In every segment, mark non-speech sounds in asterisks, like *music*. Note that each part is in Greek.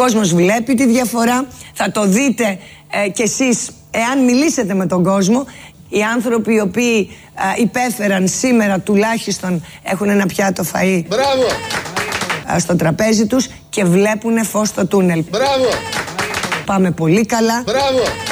Ο κόσμος βλέπει τη διαφορά. Θα το δείτε ε, κι εσείς εάν μιλήσετε με τον κόσμο. Οι άνθρωποι οι οποίοι ε, υπέφεραν σήμερα τουλάχιστον έχουν ένα πιάτο φαΐ. Μπράβο! Ε, στο τραπέζι τους και βλέπουν φως στο τούνελ. Μπράβο! Πάμε πολύ καλά. Μπράβο!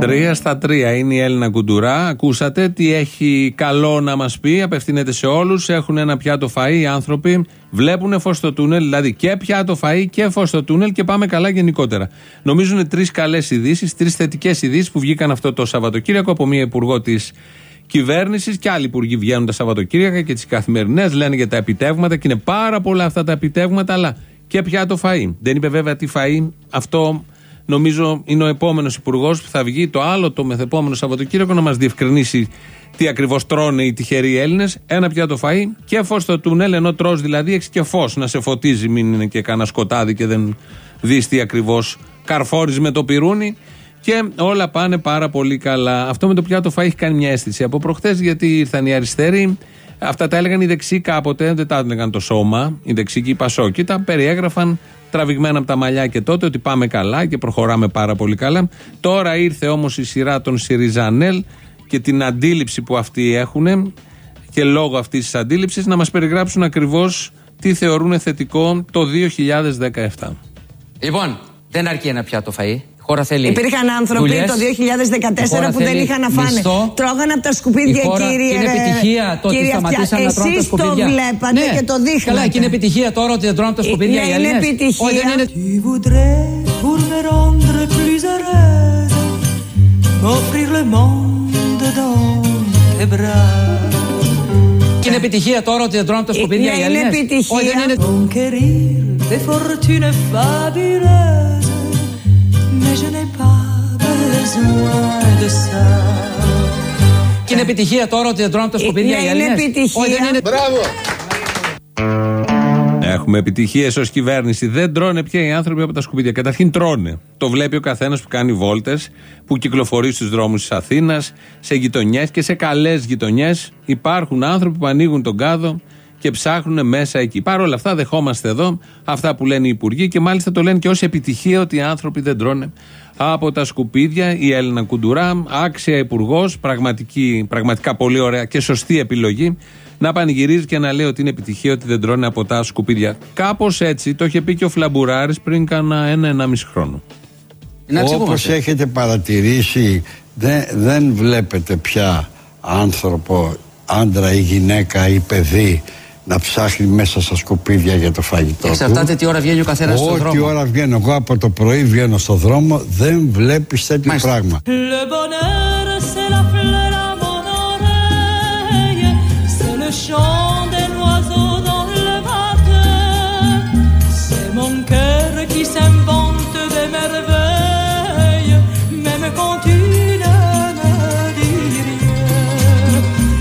Τρία στα τρία είναι η Έλληνα Κουντουρά. Ακούσατε τι έχει καλό να μας πει. Απευθύνεται σε όλους. Έχουν ένα πιάτο φαΐ οι άνθρωποι. Βλέπουν φως στο τούνελ. Δηλαδή και πιάτο φαΐ και φως στο τούνελ και πάμε καλά γενικότερα. Νομίζω είναι τρεις καλές ειδήσεις, τρεις θετικές ειδήσεις που βγήκαν αυτό το Σαββατοκύριακο από μία υπουργό της κυβέρνησης και άλλοι υπουργοί βγαίνουν τα Σαββατοκύριακα και τις καθημερινές. Λένε για τα επιτεύγματα και είναι πάρα πολλά αυτά τα επιτεύγματα, αλλά και πιάτο φαΐ. Δεν είπε βέβαια τι φαΐ. Αυτό νομίζω είναι ο επόμενος υπουργός που θα βγει το άλλο το μεθεπόμενο Σαββατοκύριακο να μας διευκρινίσει τι ακριβώς τρώνε οι τυχεροί Έλληνες. Ένα πιάτο φαΐ και φως στο τούνελ, ενώ τρώ δηλαδή έχεις και φως να σε φωτίζει, μην είναι και κανένα σκοτάδι και δεν δεις τι ακριβώς καρφόρει με το πυρούνι. Και όλα πάνε πάρα πολύ καλά. Αυτό με το πιάτο φαΐ έχει κάνει μια αίσθηση από προχθές γιατί ήρθαν οι αριστεροί. Αυτά τα έλεγαν οι δεξιοί κάποτε, δεν τα έλεγαν το σώμα. Οι δεξιοί και οι πασόκοι τα περιέγραφαν τραβηγμένα από τα μαλλιά και τότε ότι πάμε καλά και προχωράμε πάρα πολύ καλά. Τώρα ήρθε όμως η σειρά των Σιριζανέλ και την αντίληψη που αυτοί έχουν και λόγω αυτής της αντίληψης να μας περιγράψουν ακριβώς τι θεωρούν θετικό το 2017. Λοιπόν, δεν αρκεί ένα πιάτο φαΐ χώρα θέλει. Υπήρχαν άνθρωποι δουλειές, το 2014 που δεν θέλει είχαν να φάνε. μισθό. Τρώγανε από τα σκουπίδια, Η χώρα- κύριε. και είναι επιτυχία το ότι κύριε σταματήσαν Αυτιά. να τρώνε τα Εσείς σκουπίδια. το βλέπατε Ναι. και το δείχνατε. Καλά, και είναι επιτυχία τώρα ότι δεν τρώνε από τα σκουπίδια Ναι, οι είναι Έλληνες. επιτυχία. Όχι, δεν είναι. Tu voudrais, pour me rendre plus heureuse, m'offrir le monde dans tes bras; Και είναι επιτυχία τώρα ότι δεν τρώνε από τα σκουπίδια Ναι, οι είναι Έλληνες. επιτυχία. Όχι, δεν είναι. Mais je n'ai pas besoin de ça. Και είναι επιτυχία τώρα ότι δεν τρώνε από τα σκουπίδια Ναι, οι είναι Έλληνες; επιτυχία. Όχι, δεν είναι. Μπράβο! Έχουμε επιτυχίες ως κυβέρνηση. Δεν τρώνε πια οι άνθρωποι από τα σκουπίδια. Καταρχήν τρώνε. Το βλέπει ο καθένας που κάνει βόλτες, που κυκλοφορεί στους δρόμους της Αθήνας, σε γειτονιές και σε καλές γειτονιές. Υπάρχουν άνθρωποι που ανοίγουν τον κάδο και ψάχνουν μέσα εκεί. Παρ' όλα αυτά, δεχόμαστε εδώ αυτά που λένε οι υπουργοί και μάλιστα το λένε και ως επιτυχία ότι οι άνθρωποι δεν τρώνε από τα σκουπίδια. Η Έλληνα Κουντουρά, άξια υπουργός, πραγματικά πολύ ωραία και σωστή επιλογή να πανηγυρίζει και να λέει ότι είναι επιτυχία ότι δεν τρώνε από τα σκουπίδια. Κάπως έτσι το είχε πει και ο Φλαμπουράρη πριν κάνα ένα-ενάμιση χρόνο. Να Όπως τσιγούμαστε. έχετε παρατηρήσει δεν, δεν βλέπετε πια άνθρωπο, άντρα ή γυναίκα ή παιδί να ψάχνει μέσα στα σκουπίδια για το φαγητό Εξαρτάται του. τι ώρα βγαίνει ο καθένας στον Ό,τι δρόμο. ώρα βγαίνω εγώ από το πρωί βγαίνω στο δρόμο δεν βλέπεις τέτοιο Μάλιστα. πράγμα. Le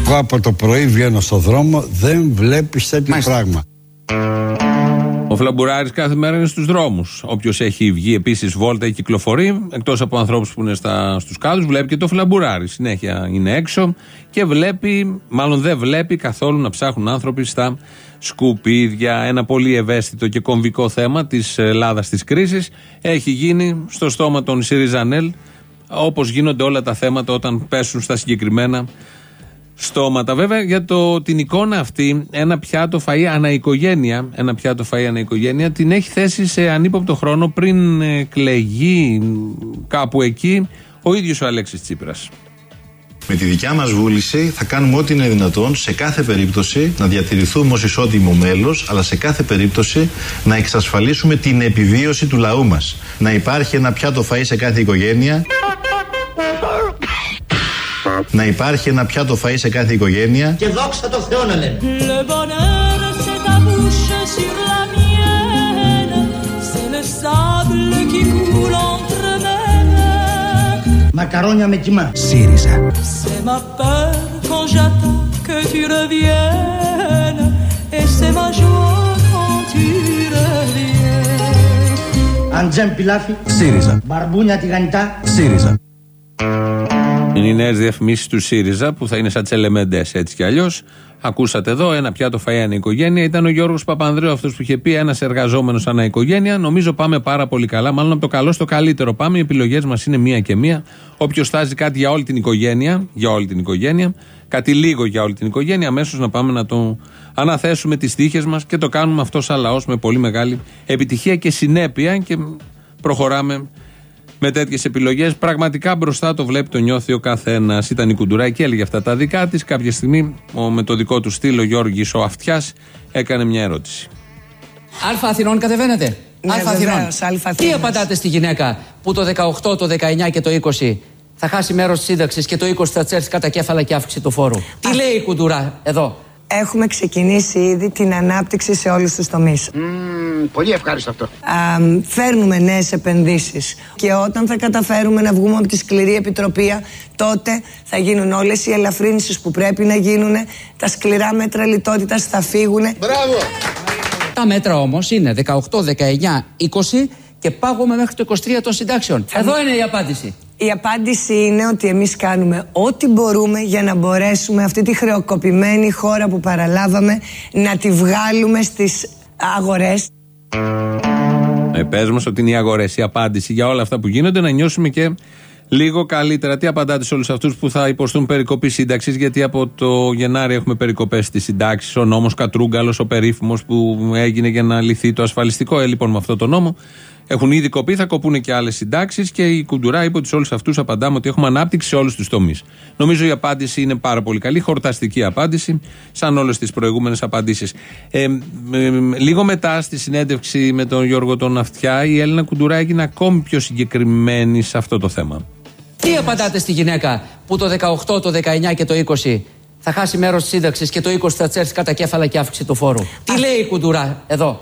Εγώ από το πρωί βγαίνω στο δρόμο δεν βλέπεις τέτοιο Μάλιστα. πράγμα. Ο Φλαμπουράρης κάθε μέρα είναι στους δρόμους. Όποιος έχει βγει επίσης βόλτα ή κυκλοφορεί, εκτός από ανθρώπους που είναι στους κάδους, βλέπει και το Φλαμπουράρη. Συνέχεια είναι έξω και βλέπει, μάλλον δεν βλέπει καθόλου να ψάχνουν άνθρωποι στα σκουπίδια. Ένα πολύ ευαίσθητο και κομβικό θέμα της Ελλάδας της κρίσης έχει γίνει στο στόμα των Σιριζανέλ, όπως γίνονται όλα τα θέματα όταν πέσουν στα συγκεκριμένα στόματα. Βέβαια για το, την εικόνα αυτή, ένα πιάτο φαΐ αναοικογένεια, ένα πιάτο φαΐ αναοικογένεια, την έχει θέσει σε ανύποπτο χρόνο πριν εκλεγεί κάπου εκεί ο ίδιος ο Αλέξης Τσίπρας. Με τη δικιά μας βούληση θα κάνουμε ό,τι είναι δυνατόν σε κάθε περίπτωση να διατηρηθούμε ως ισότιμο μέλος, αλλά σε κάθε περίπτωση να εξασφαλίσουμε την επιβίωση του λαού μας. Να υπάρχει ένα πιάτο φαΐ σε κάθε οικογένεια. Να υπάρχει ένα πιάτο φαΐ σε κάθε οικογένεια. Και δόξα το Θεό να λένε Μακαρόνια με κοιμά. ΣΥΡΙΖΑ Αντζέμ πιλάφι ΣΥΡΙΖΑ Μπαρμπούνια τηγανιτά ΣΥΡΙΖΑ είναι Είναι οι νέε διαφημίσει του ΣΥΡΙΖΑ που θα είναι σαν τσελεμεντέ έτσι κι αλλιώς. Ακούσατε εδώ ένα πιάτο φαΐ ανά οικογένεια. Ήταν ο Γιώργος Παπανδρέου αυτός που είχε πει ένας εργαζόμενος ανά οικογένεια. Νομίζω πάμε πάρα πολύ καλά. Μάλλον από το καλό στο καλύτερο πάμε. Οι επιλογές μας είναι μία και μία. Όποιος στάζει κάτι για όλη την οικογένεια, για όλη την οικογένεια, κάτι λίγο για όλη την οικογένεια, αμέσως να πάμε να το αναθέσουμε τις τύχες μας και το κάνουμε αυτό σαν λαός με πολύ μεγάλη επιτυχία και συνέπεια και προχωράμε με τέτοιες επιλογές. Πραγματικά μπροστά το βλέπει, το νιώθει ο καθένας. Ήταν η Κουντουράκη και έλεγε αυτά τα δικά της. Κάποια στιγμή, ο, με το δικό του στυλ, ο Γιώργης ο Αυτιάς, έκανε μια ερώτηση. Αλφα Αθηνών κατεβαίνετε. Ναι, Αλφα Αθηνών. βεβαίως, Αλφα Τι Αθήνας. απαντάτε στη γυναίκα που το 18, το 19 και το 20 θα χάσει μέρος της σύνταξης και το 20 θα της έρθει κατακέφαλα και αύξηση του φόρου; Τι λέει η Κουντουρά εδώ; Έχουμε ξεκινήσει ήδη την ανάπτυξη σε όλους τους τομείς. Πολύ ευχάριστο αυτό. Α, φέρνουμε νέες επενδύσεις και όταν θα καταφέρουμε να βγούμε από τη σκληρή επιτροπή τότε θα γίνουν όλες οι ελαφρύνσεις που πρέπει να γίνουν τα σκληρά μέτρα λιτότητας θα φύγουν Τα μέτρα όμως είναι 18, 19, 20 και πάγουμε μέχρι το 23 των συντάξεων. Εδώ είναι η απάντηση. Η απάντηση είναι ότι εμείς κάνουμε ό,τι μπορούμε για να μπορέσουμε αυτή τη χρεοκοπημένη χώρα που παραλάβαμε να τη βγάλουμε στις αγορές. Ε, Πες μας ότι είναι η αγορές, η απάντηση για όλα αυτά που γίνονται, να νιώσουμε και λίγο καλύτερα. Τι απαντάτε σε όλους αυτούς που θα υποστούν περικοπή σύνταξης, γιατί από το Γενάρη έχουμε περικοπές στις συντάξεις. Ο νόμος Κατρούγκαλος, ο περίφημος που έγινε για να λυθεί το ασφαλιστικό. Ε, λοιπόν, με αυτό το νόμο έχουν ήδη κοπεί, θα κοπούν και άλλες συντάξεις και η Κουντουρά είπε ότι σε όλους αυτούς απαντάμε ότι έχουμε ανάπτυξη σε όλους τους τομείς. Νομίζω η απάντηση είναι πάρα πολύ καλή, χορταστική απάντηση, σαν όλες τις προηγούμενες απαντήσεις. Ε, ε, ε, λίγο μετά στη συνέντευξη με τον Γιώργο τον Αυτιά, η Έλληνα Κουντουρά έγινε ακόμη πιο συγκεκριμένη σε αυτό το θέμα. Τι απαντάτε στη γυναίκα που το 18, το 19 και το 20 θα χάσει μέρος της σύνταξης και το 20 θα τσέρσει κατά κέφαλα και αύξηση του φόρου; Τι λέει η Κουντουρά εδώ;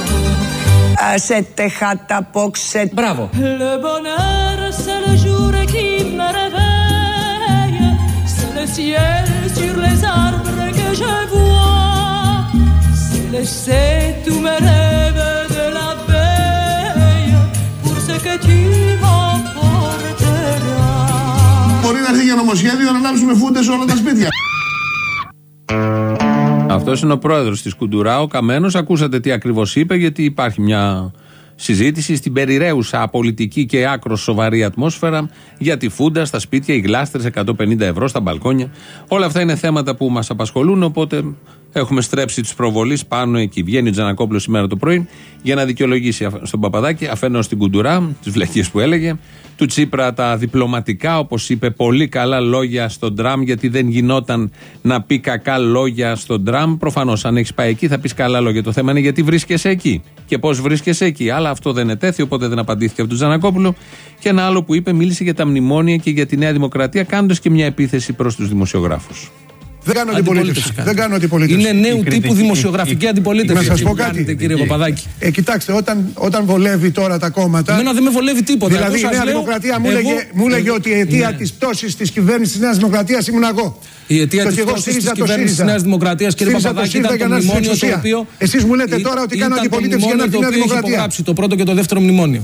α, σε τεχάτα πόξε Μπράβο. Le bonheur, c'est le jour qui me réveille, c'est le ciel sur les arbres que je vois, c'est laisser tous mes rêves de la veille pour ce que tu m'emporteras. Μπορεί να έρθει για νομοσχέδιο να ανάψουμε φούντες σε όλα τα σπίτια. Αυτός είναι ο πρόεδρος της Κουντουρά, ο Καμένος. Ακούσατε τι ακριβώς είπε, γιατί υπάρχει μια συζήτηση στην περιραίουσα πολιτική και άκρο σοβαρή ατμόσφαιρα για τη φούντα στα σπίτια, οι γλάστρες 150 ευρώ στα μπαλκόνια. Όλα αυτά είναι θέματα που μας απασχολούν, οπότε έχουμε στρέψει τη προβολή πάνω εκεί. Βγαίνει ο Τζανακόπουλος σήμερα το πρωί για να δικαιολογήσει αφ- στον Παπαδάκη, αφενός την Κουντουρά, τις βλακίες που έλεγε, του Τσίπρα τα διπλωματικά, όπως είπε, πολύ καλά λόγια στον τραμ, γιατί δεν γινόταν να πει κακά λόγια στον τραμ. Προφανώς, αν έχεις πάει εκεί, θα πεις καλά λόγια. Το θέμα είναι γιατί βρίσκεσαι εκεί και πώς βρίσκεσαι εκεί. Αλλά αυτό δεν ετέθη, οπότε δεν απαντήθηκε από τον Τζανακόπουλο. Και ένα άλλο που είπε, μίλησε για τα μνημόνια και για τη Νέα Δημοκρατία, κάνοντας και μια επίθεση προς τους δημοσιογράφους. Δεν κάνω Αντιπολίτευση αντιπολίτευση. κάνετε. Δεν κάνω αντιπολίτευση. Είναι νέου τύπου δημοσιογραφική αντιπολίτευση. Να σας πω που κάτι. κάνετε, κύριε Παπαδάκη. Ε, κοιτάξτε, όταν, όταν βολεύει τώρα τα κόμματα. Εμένα δεν με βολεύει τίποτα. Δηλαδή η Εγώ σας Νέα λέω, Δημοκρατία μου εγώ- έλεγε, μου έλεγε εγώ- ότι η αιτία Ναι. της πτώσης της κυβέρνησης της Νέας Δημοκρατίας ήμουν εγώ. Η αιτία Και της ότι εγώ πτώσης στήριζα της το κυβέρνησης ΣΥΡΙΖΑ. της Νέας Δημοκρατίας, κύριε Στήριζα Παπαδάκη, ΣΥΡΙΖΑ ήταν για το να έρθει στην μνημόνιο το εξουσία. οποίο... Εσείς μου λέτε τώρα ότι κάνω ήταν το αντιπολίτευση για να έρθει η Νέα μνημόνιο το οποίο είχε Δημοκρατία. υπογράψει το πρώτο και το δεύτερο μνημόνιο.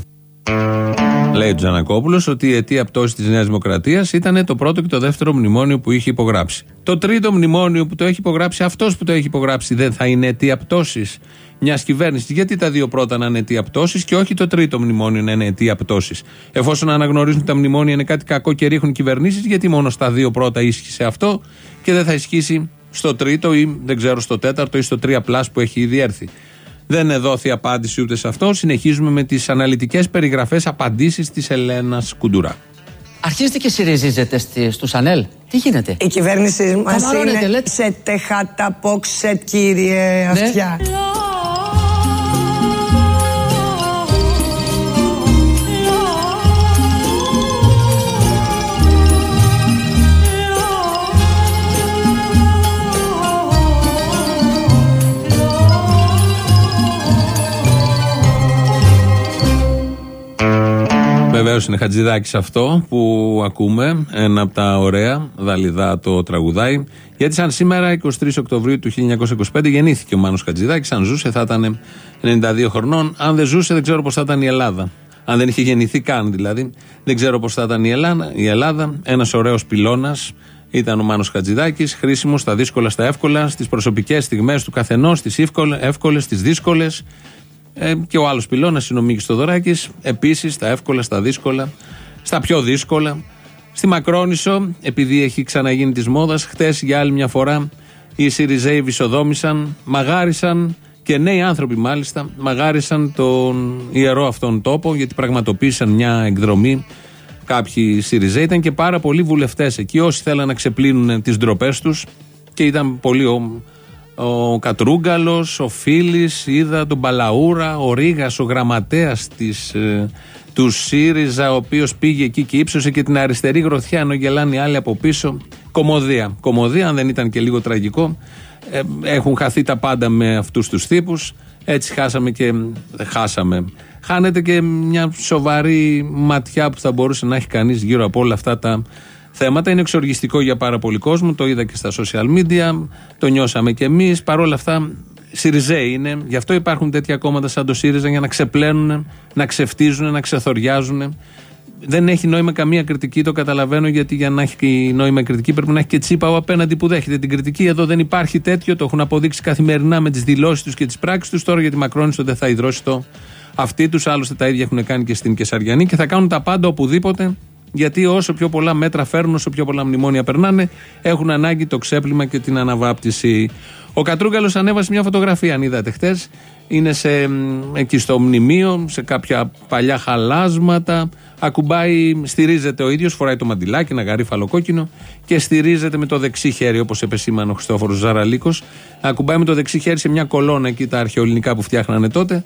Λέει ο Τζανακόπουλος ότι η αιτία πτώσης της Νέας Δημοκρατίας ήταν το πρώτο και το δεύτερο μνημόνιο που είχε υπογράψει. Το τρίτο μνημόνιο που το έχει υπογράψει, αυτός που το έχει υπογράψει, δεν θα είναι αιτία πτώσης μιας κυβέρνησης. Γιατί τα δύο πρώτα να είναι αιτία πτώσης και όχι το τρίτο μνημόνιο να είναι αιτία πτώσης. Εφόσον αναγνωρίζουν ότι τα μνημόνια είναι κάτι κακό και ρίχνουν κυβερνήσεις, γιατί μόνο στα δύο πρώτα ίσχυσε αυτό και δεν θα ισχύσει στο τρίτο ή δεν ξέρω στο τέταρτο ή στο τρία πλάς που έχει ήδη έρθει. Δεν δόθη απάντηση ούτε σε αυτό. Συνεχίζουμε με τις αναλυτικές περιγραφές απαντήσεις της Ελένας Κουντουρά. Αρχίζετε και συριζίζετε στη- στους ΑΝΕΛ. Τι γίνεται; Η κυβέρνησή μας Καμαρώνετε, είναι λέτε. σε τεχάτα πόξε κύριε Αυτιά. Βεβαίως είναι Χατζηδάκης αυτό που ακούμε. Ένα από τα ωραία. Δαλιδά το τραγουδάει. Γιατί σαν σήμερα, 23 Οκτωβρίου του 1925, γεννήθηκε ο Μάνος Χατζηδάκης. Αν ζούσε, θα ήταν 92 χρονών. Αν δεν ζούσε, δεν ξέρω πώς θα ήταν η Ελλάδα. Αν δεν είχε γεννηθεί καν δηλαδή, δεν ξέρω πώς θα ήταν η Ελλάδα. Η Ελλάδα Ένας ωραίος πυλώνας ήταν ο Μάνος Χατζηδάκης, χρήσιμος στα δύσκολα, στα εύκολα, στις προσωπικές στιγμές του καθενός, στις εύκολες, στις δύσκολες. Ε, και ο άλλος πυλώνας είναι ο Μίκης Στοδωράκη. Επίσης στα εύκολα, στα δύσκολα, στα πιο δύσκολα. Στη Μακρόνισο, επειδή έχει ξαναγίνει της μόδας, χτε για άλλη μια φορά οι Σιριζέοι βυσοδόμησαν, μαγάρισαν και νέοι άνθρωποι μάλιστα, μαγάρισαν τον ιερό αυτόν τόπο γιατί πραγματοποίησαν μια εκδρομή. Κάποιοι Σιριζέοι ήταν και πάρα πολλοί βουλευτές εκεί. Όσοι θέλαν να ξεπλύνουν τις ντροπές τους και ήταν πολύ ο, ο Κατρούγκαλος, ο Φίλης, είδα τον Παλαούρα, ο Ρίγα, ο γραμματέας ε, του ΣΥΡΙΖΑ, ο οποίος πήγε εκεί και ύψωσε και την αριστερή γροθιά, ενώ γελάνε οι άλλοι από πίσω. Κομμωδία. Κομμωδία, αν δεν ήταν και λίγο τραγικό. Ε, έχουν χαθεί τα πάντα με αυτούς τους τύπους. Έτσι χάσαμε και. Χάσαμε. Χάνεται και μια σοβαρή ματιά που θα μπορούσε να έχει κανείς γύρω από όλα αυτά τα θέματα. Είναι εξοργιστικό για πάρα πολύ κόσμο. Το είδα και στα social media. Το νιώσαμε κι εμείς. Παρ' όλα αυτά, Σιριζέοι είναι. Γι' αυτό υπάρχουν τέτοια κόμματα σαν το ΣΥΡΙΖΑ για να ξεπλένουν, να ξεφτίζουν, να ξεθοριάζουν δεν έχει νόημα καμία κριτική, το καταλαβαίνω, γιατί για να έχει νόημα κριτική πρέπει να έχει και τσίπα ο απέναντι που δέχεται την κριτική. Εδώ δεν υπάρχει τέτοιο, το έχουν αποδείξει καθημερινά με τις δηλώσεις τους και τις πράξεις τους. Τώρα για τη Μακρόνιστο δεν θα ιδρώσει το αυτοί τους. Άλλωστε τα ίδια έχουν κάνει και στην Κεσαριανή και θα κάνουν τα πάντα οπουδήποτε. Γιατί όσο πιο πολλά μέτρα φέρνουν, όσο πιο πολλά μνημόνια περνάνε, έχουν ανάγκη το ξέπλυμα και την αναβάπτιση. Ο Κατρούγκαλος ανέβασε μια φωτογραφία, αν είδατε χτες. Είναι σε, εκεί στο μνημείο, σε κάποια παλιά χαλάσματα. Ακουμπάει, στηρίζεται ο ίδιος, φοράει το μαντιλάκι, ένα γαρίφαλο κόκκινο και στηρίζεται με το δεξί χέρι, όπως επεσήμανε ο Χριστόφορος Ζαραλίκος. Ακουμπάει με το δεξί χέρι σε μια κολόνα εκεί τα αρχαιοελληνικά που φτιάχνανε τότε.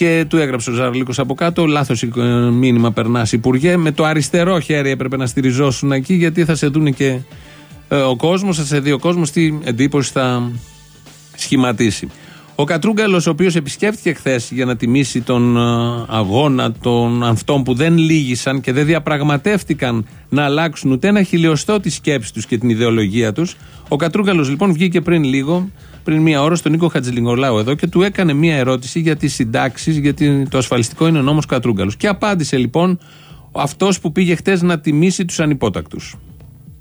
Και του έγραψε ο Ζαραλίκο από κάτω. Λάθος μήνυμα περνάς, Υπουργέ. Με το αριστερό χέρι έπρεπε να στηριζόσουν εκεί, γιατί θα σε δουν και ε, ο κόσμος, θα σε δει ο κόσμος τι εντύπωση θα σχηματίσει. Ο Κατρούγκαλος, ο οποίος επισκέφθηκε χθες για να τιμήσει τον ε, αγώνα των αυτών που δεν λύγησαν και δεν διαπραγματεύτηκαν να αλλάξουν ούτε ένα χιλιοστό τη σκέψη τους και την ιδεολογία τους. Ο Κατρούγκαλος λοιπόν βγήκε πριν λίγο, πριν μία ώρα, στον Νίκο Χατζηλιγκολάου εδώ και του έκανε μία ερώτηση για τις συντάξεις, γιατί το ασφαλιστικό είναι ο νόμος Κατρούγκαλος. Και απάντησε λοιπόν αυτός που πήγε χθε να τιμήσει τους ανυπότακτους.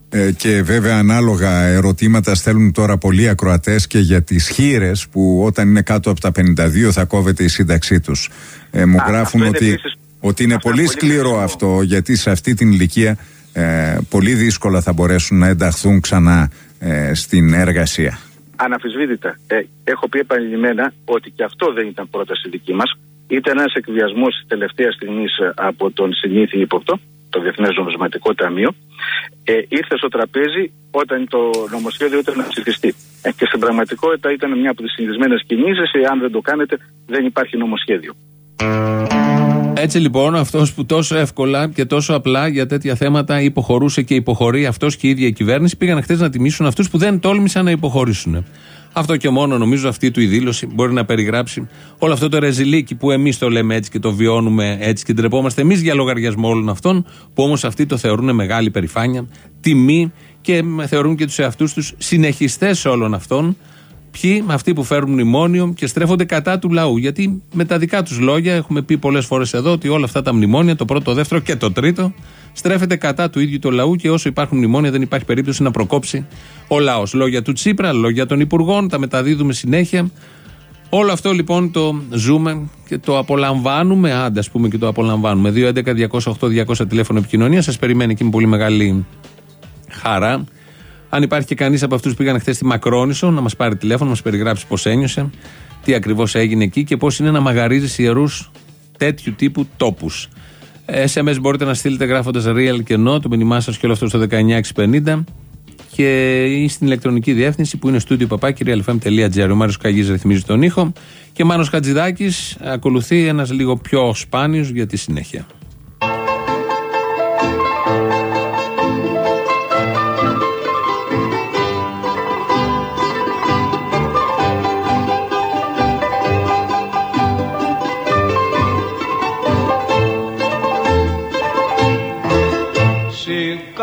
Ε, και βέβαια ανάλογα ερωτήματα στέλνουν τώρα πολλοί ακροατές και για τις χείρες που όταν είναι κάτω από τα 52 θα κόβεται η σύνταξή τους. Ε, μου γράφουν ότι, είναι ότι είναι πολύ σκληρό αυτό γιατί σε αυτή την ηλικία ε, πολύ δύσκολα θα μπορέσουν να ενταχθούν ξανά ε, στην εργασία. Αναφυσβήτητα. Ε, έχω πει επανειλημμένα ότι και αυτό δεν ήταν πρόταση δική μας. Ήταν ένας εκβιασμός της τελευταίας στιγμής από τον συνήθι ύποπτο το Διεθνές Νομισματικό Ταμείο, ε, ήρθε στο τραπέζι όταν το νομοσχέδιο ήταν να ψηφιστεί. Ε, και στην πραγματικότητα ήταν μια από τις συνηθισμένες κινήσεις, αν δεν το κάνετε δεν υπάρχει νομοσχέδιο. Έτσι λοιπόν, αυτός που τόσο εύκολα και τόσο απλά για τέτοια θέματα υποχωρούσε και υποχωρεί αυτός και η ίδια η κυβέρνηση, πήγαν χθες να τιμήσουν αυτούς που δεν τόλμησαν να υποχωρήσουν. Αυτό και μόνο νομίζω αυτή του η δήλωση μπορεί να περιγράψει όλο αυτό το ρεζιλίκι που εμείς το λέμε έτσι και το βιώνουμε έτσι και ντρεπόμαστε εμείς για λογαριασμό όλων αυτών, που όμως αυτοί το θεωρούν μεγάλη περηφάνεια, τιμή και θεωρούν και τους εαυτούς τους συνεχιστές όλων αυτών. Ποιοι, αυτοί που φέρουν μνημόνιο και στρέφονται κατά του λαού. Γιατί με τα δικά τους λόγια, έχουμε πει πολλές φορές εδώ ότι όλα αυτά τα μνημόνια, το πρώτο, το δεύτερο και το τρίτο, στρέφεται κατά του ίδιου του λαού και όσο υπάρχουν μνημόνια δεν υπάρχει περίπτωση να προκόψει ο λαός. Λόγια του Τσίπρα, λόγια των Υπουργών, τα μεταδίδουμε συνέχεια. Όλο αυτό λοιπόν το ζούμε και το απολαμβάνουμε. Άντε, ας πούμε και το απολαμβάνουμε. 2.11.208.200 τηλέφωνο επικοινωνία. Σας περιμένει και με πολύ μεγάλη χαρά. Αν υπάρχει και κανείς από αυτούς που πήγαν χθες στη Μακρόνισο, να μας πάρει τηλέφωνο, να μας περιγράψει πώς ένιωσε, τι ακριβώς έγινε εκεί και πώς είναι να μαγαρίζεις ιερούς τέτοιου τύπου τόπους. SMS μπορείτε να στείλετε γράφοντας real και no, το μήνυμά σας και όλο αυτό στο 19650 και στην ηλεκτρονική διεύθυνση που είναι στούντιο παπάκι realfm.gr. Ο Μάριος Καγή ρυθμίζει τον ήχο και Μάνος Χατζηδάκης ακολουθεί ένας λίγο πιο σπάνιος για τη συνέχεια.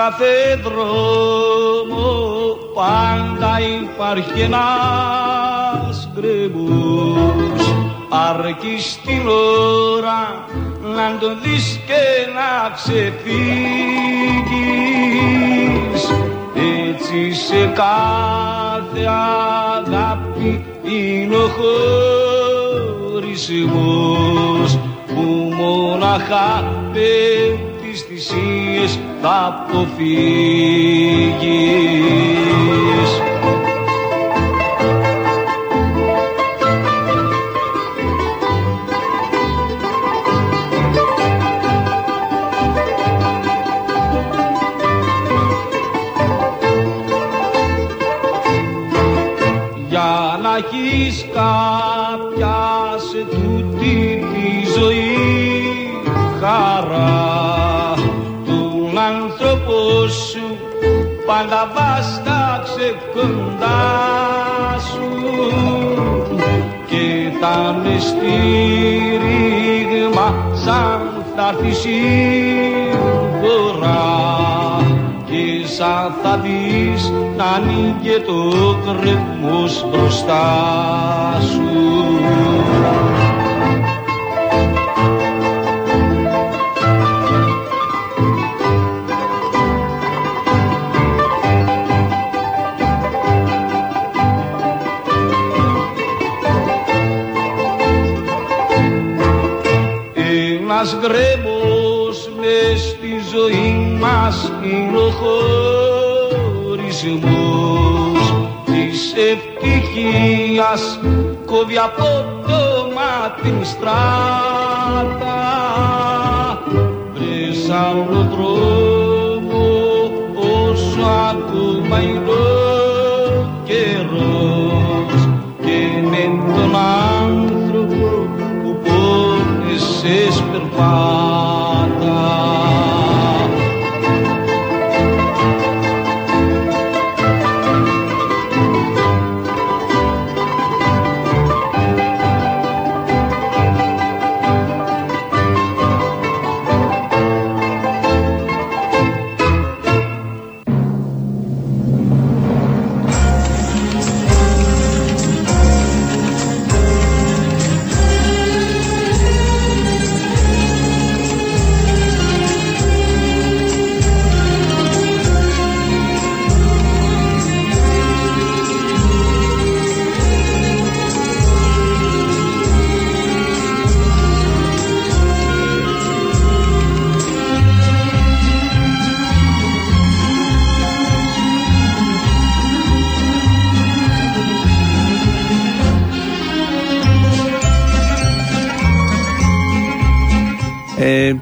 Κάθε δρόμο πάντα υπάρχει ένας γκρεμός. Αρκεί στην ώρα να τον δεις και να ξεφύγεις. Έτσι σε κάθε αγάπη είναι ο χωρισμός που μόναχα πέμπτης θυσίες θα αποφύγεις. για να έχεις πάντα βάσταξε κοντά σου και τα με στήριγμα σαν θα έρθεις σύμφορα και σαν θα δεις να ανοίγει το κρεμός μπροστά σου. Ευτυχίας κόβει απότομα την στράτα βρες άλλο δρόμο όσο ακόμα είναι ο καιρός και με τον άνθρωπο που πόνεσες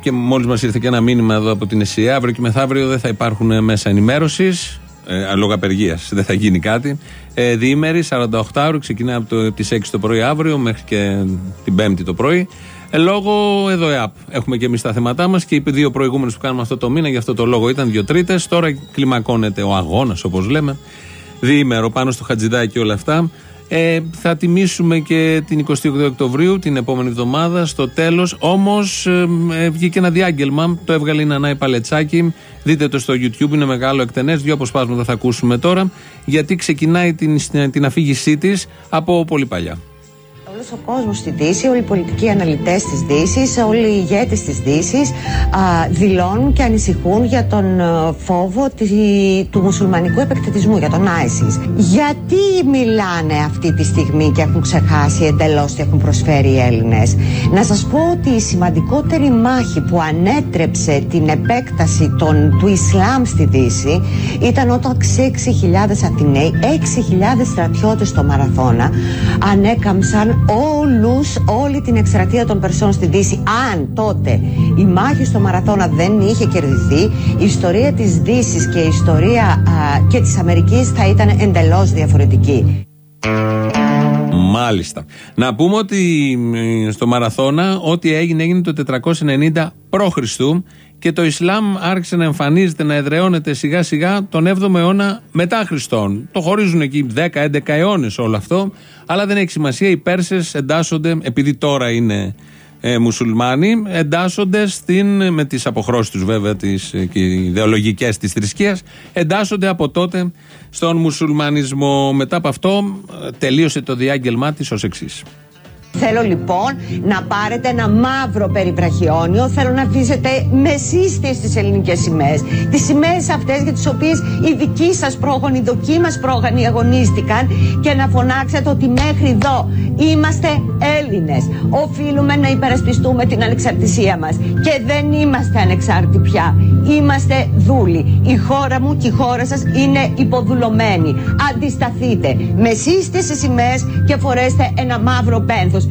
και μόλις μας ήρθε και ένα μήνυμα εδώ από την ΕΣΥΑ, αύριο και μεθαύριο δεν θα υπάρχουν ε, μέσα ενημέρωσης. Ε, λόγω απεργίας δεν θα γίνει κάτι. Ε, διήμερη, 48 ώρο, ξεκινάει από το, τις 6 το πρωί αύριο μέχρι και την 5η το πρωί. Ε, λόγω εδώ ΕΑΠ. Έχουμε και εμείς τα θέματά μας και οι δύο προηγούμενες που κάνουμε αυτό το μήνα, γι' αυτό το λόγο ήταν δύο τρίτες. Τώρα κλιμακώνεται ο αγώνας, όπως λέμε. Διήμερο πάνω στο Χατζηδάκι και όλα αυτά. Ε, θα τιμήσουμε και την 28 Οκτωβρίου, την επόμενη εβδομάδα, στο τέλος. Όμως ε, ε, βγήκε ένα διάγγελμα, το έβγαλε η Νανάη Παλετσάκη. Δείτε το στο YouTube, είναι μεγάλο εκτενές. Δύο αποσπάσματα θα ακούσουμε τώρα, γιατί ξεκινάει την, την αφήγησή της από πολύ παλιά. Όλος ο κόσμος στη Δύση, όλοι οι πολιτικοί αναλυτές της Δύσης, όλοι οι ηγέτες της Δύσης α, δηλώνουν και ανησυχούν για τον α, φόβο της, του μουσουλμανικού επεκτατισμού, για τον ISIS. Γιατί μιλάνε αυτή τη στιγμή και έχουν ξεχάσει εντελώς τι έχουν προσφέρει οι Έλληνες; Να σας πω ότι η σημαντικότερη μάχη που ανέτρεψε την επέκταση των, του Ισλάμ στη Δύση ήταν όταν 6.000 Αθηναίοι, 6.000 στρατιώτες στο Μαραθώνα ανέκαμψαν όλους, όλη την εκστρατεία των Περσών στη Δύση. Αν τότε η μάχη στο Μαραθώνα δεν είχε κερδιθεί, η ιστορία της Δύσης και η ιστορία α, και της Αμερικής θα ήταν εντελώς διαφορετική. Μάλιστα. Να πούμε ότι ε, στο Μαραθώνα ό,τι έγινε έγινε το 490 π.Χ. και το Ισλάμ άρχισε να εμφανίζεται, να εδραιώνεται σιγά σιγά τον 7ο αιώνα μετά Χριστόν. Το χωρίζουν εκεί 10-11 αιώνες όλο αυτό, αλλά δεν έχει σημασία. Οι Πέρσες εντάσσονται, επειδή τώρα είναι ε, μουσουλμάνοι εντάσσονται στην, με τις αποχρώσεις τους βέβαια τις ε, και οι ιδεολογικές της θρησκείας εντάσσονται από τότε στον μουσουλμανισμό μετά από αυτό ε, τελείωσε το διάγγελμά της ως εξής Θέλω λοιπόν να πάρετε ένα μαύρο περιβραχιόνιο. Θέλω να αφήσετε μεσίστες τις ελληνικές σημαίες. Τις σημαίες αυτές για τις οποίες οι δικοί σας πρόγονοι, οι δοκοί μας πρόγονοι αγωνίστηκαν και να φωνάξετε ότι μέχρι εδώ είμαστε Έλληνες. Οφείλουμε να υπερασπιστούμε την ανεξαρτησία μας. Και δεν είμαστε ανεξάρτητοι πια. Είμαστε δούλοι. Η χώρα μου και η χώρα σας είναι υποδουλωμένη. Αντισταθείτε. Μεσίστε στις σημαίες και φορέστε ένα μαύρο πένθος.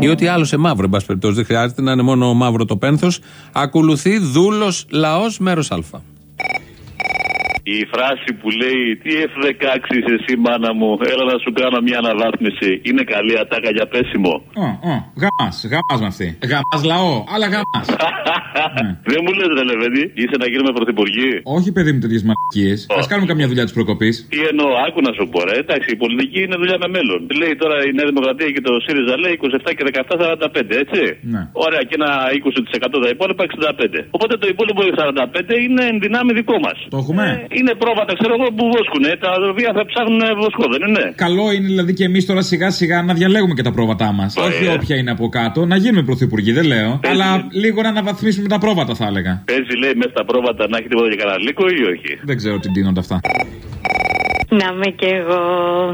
Ή ό,τι άλλο σε μαύρο, εν πάση περιπτώσει. Δεν χρειάζεται να είναι μόνο μαύρο το πένθος. Ακολουθεί δούλος λαός μέρος Α. Η φράση που λέει Τι F16 είσαι εσύ, μάνα μου, έλα να σου κάνω μια αναβάθμιση. Είναι καλή ατάκα για πέσιμο. Γαμάς, γαμάς με αυτή. Γαμάς λαό, αλλά γαμάς. *laughs* Δεν μου λες, ρε Λεβέντη, είσαι να γίνουμε πρωθυπουργοί. Όχι, παιδί μου, τέτοιες μαλακίες. Α κάνουμε καμιά δουλειά της προκοπής. Τι εννοώ, άκου να σου πω, ρε. Εντάξει, η πολιτική είναι δουλειά με μέλλον. Λέει τώρα η Νέα Δημοκρατία και το ΣΥΡΙΖΑ λέει 27 και 17, 45, έτσι. Ναι. Ωραία, και ένα 20% τα υπόλοιπα 65. Οπότε το υπόλοιπο 45 είναι εν δυνάμει δικό μας. Το έχουμε; Είναι πρόβατα, ξέρω εγώ, που βόσκουν. Τα οποία θα ψάχνουν βοσκό, δεν είναι; Καλό είναι δηλαδή και εμείς τώρα σιγά σιγά να διαλέγουμε και τα πρόβατά μας. Όχι όποια είναι από κάτω, να γίνουμε πρωθυπουργοί, δεν λέω. Αλλά λίγο να αναβαθμίσουμε τα πρόβατα, θα έλεγα. Παίζει, λέει, μέσα στα πρόβατα να έχει τίποτα για κανένα λύκο ή όχι; Δεν ξέρω τι ντύνονται αυτά. Να είμαι κι εγώ.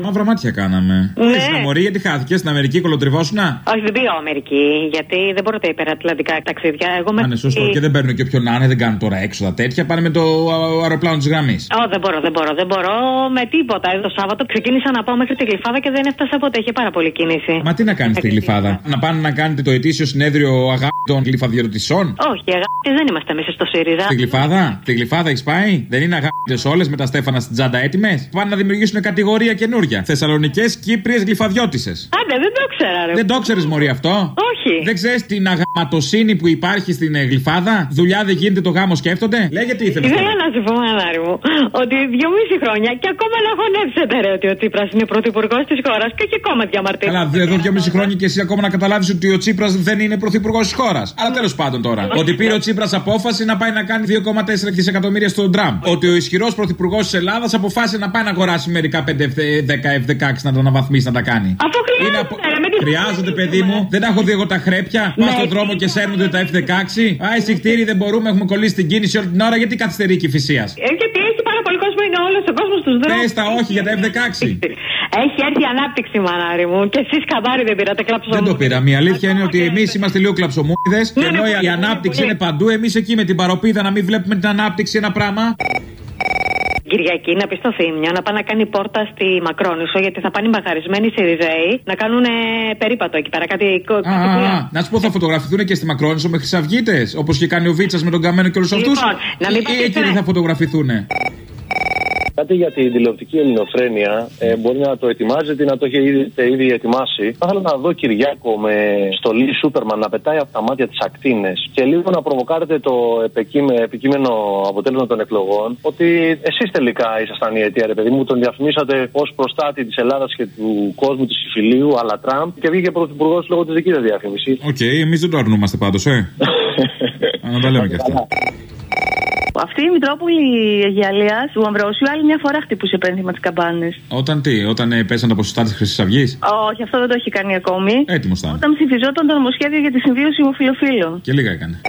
Μαύρα μάτια κάναμε. Ναι. Είσαι μωρή γιατί χάθηκε στην Αμερική, κολοτριβώσουνα; Όχι, δεν πήγα Αμερική, γιατί δεν μπορώ τα υπερατλαντικά ταξίδια. Εγώ με. Α, ναι, σωστό. Και δεν παίρνουν και όποιον να είναι, δεν κάνουν τώρα έξοδα τέτοια. Πάνε με το α- αεροπλάνο της γραμμής. Ω, δεν μπορώ, δεν μπορώ, δεν μπορώ με τίποτα. Το Σάββατο ξεκίνησα να πάω μέχρι τη Γλυφάδα και δεν έφτασα ποτέ. Είχε πάρα πολύ κίνηση. Μα τι να κάνεις στη γλυφάδα; Να πάνε να κάνετε το ετήσιο συνέδριο αγάπη των γλυφαδιωτησών. Όχι, αγάπη δεν είμαστε εμείς στο ΣΥΡΙΖΑ. Στη γλυφάδα; Στη γλυφάδα έχεις πάει; Δεν είναι αγάπητε όλες με τα Στέφανα στην τσάντα έτοιμες; Πάνε να δημιουργήσουν κατηγορία καινούρια. Θεσσαλονικές Κύπριες γλυφαδιώτησες. Άντε, δεν το ξέρα, ρε. Δεν το ξέρεις, Μωρή, αυτό; Όχι. Δεν ξέρεις την αγαματοσύνη που υπάρχει στην ε, γλυφάδα; Δουλειά δεν γίνεται, το γάμο σκέφτονται; Λέγε τι ήθελες. Ήθελα να σου πω, μανάρι μου, ότι δυόμιση χρόνια και ακόμα να χωνέψετε, ρε, ότι ο Τσίπρας είναι πρωθυπουργός της χώρας και έχει ακόμα διαμαρτύρει. Καλά, εδώ δυόμιση χρόνια και εσύ ακόμα να καταλάβεις ότι ο Τσίπρας δεν είναι πρωθυπουργός της χώρας. Αλλά τέλος πάντων τώρα. Ότι πήρε ο Τσίπρας απόφαση να πάει να κάνει 2,4 δισεκατομμύρια στον Τραμπ. Ότι ο ισχυρός πρωθυπουργός της Ελλάδας αποφάσισε να πάει να αγοράσει μερικά 5, 10, F16 να τα αναβαθμίσει να τα κάνει. Αφού χρειάζεται, απο- ρε, με τη Χρειάζονται, παιδί μου. Δεν τα έχω δει εγώ τα χρέπια. Πα Ναι. στον δρόμο και σέρνονται τα F16. Α, εισιτήρι δεν μπορούμε, έχουμε κολλήσει την κίνηση όλη την ώρα. Γιατί καθυστερεί και η φυσίας; Ε, γιατί έχει πάρα πολύ κόσμο, είναι όλος ο κόσμος στους δρόμους. Πες τα όχι για τα F16. *laughs* Έχει έρθει η ανάπτυξη, μανάρι μου, και εσείς καμπάρι δεν πήρατε κλαψό. Δεν το πήραμε. Η αλήθεια είναι ότι εμείς είμαστε λίγο κλαψομούιδε. Και ενώ η- η ανάπτυξη είναι παντού, εμείς εκεί με την παροπίδα να μην βλέπουμε την ανάπτυξη ένα πράγμα. Κυριακή να πει στο Θήμιο να πάει να κάνει πόρτα στη Μακρόνισο γιατί θα πάνε οι μαγαρισμένοι Σιριζέοι να κάνουν περίπατο εκεί πέρα. Κάτι, Α, κάτι α, πουλά. α, να σου πω, θα φωτογραφηθούν και στη Μακρόνισο με χρυσαυγίτε. Όπως και κάνει ο Βίτσας με τον Καμένο και όλους αυτούς. Λοιπόν, να μην Ή πείτε- εκεί δεν θα φωτογραφηθούν. Κάτι για την τηλεοπτική ελληνοφρένεια ε, μπορεί να το ετοιμάζετε ή να το έχετε ήδη, ήδη ετοιμάσει. Θα ήθελα να δω Κυριάκο με στολή Σούπερμαν να πετάει από τα μάτια τις ακτίνες και λίγο να προβοκάρετε το επικείμε- επικείμενο αποτέλεσμα των εκλογών ότι εσείς τελικά ήσασταν η αιτία, ρε παιδί μου. Τον διαφημίσατε ως προστάτη της Ελλάδας και του κόσμου του συμφιλίου, αλά Τραμπ και βγήκε πρωθυπουργός λόγω της δικής σας διαφήμισης. Οκ, εμείς δεν το αρνούμαστε πάντως, ε. Α, *laughs* Να τα λέμε και αυτά. Αυτή η Μητρόπολη Αγιαλίας του Αμβρόσιου άλλη μια φορά χτυπούσε πένθυμα τις καμπάνες. Όταν τι, όταν ε, πέσαν τα ποσοστά της Χρυσής Αυγής; Όχι, αυτό δεν το έχει κάνει ακόμη. Έτοιμος θα είναι. Όταν ψηφιζόταν το νομοσχέδιο για τη συμβίωση ομοφυλοφίλων. Και λίγα έκανε.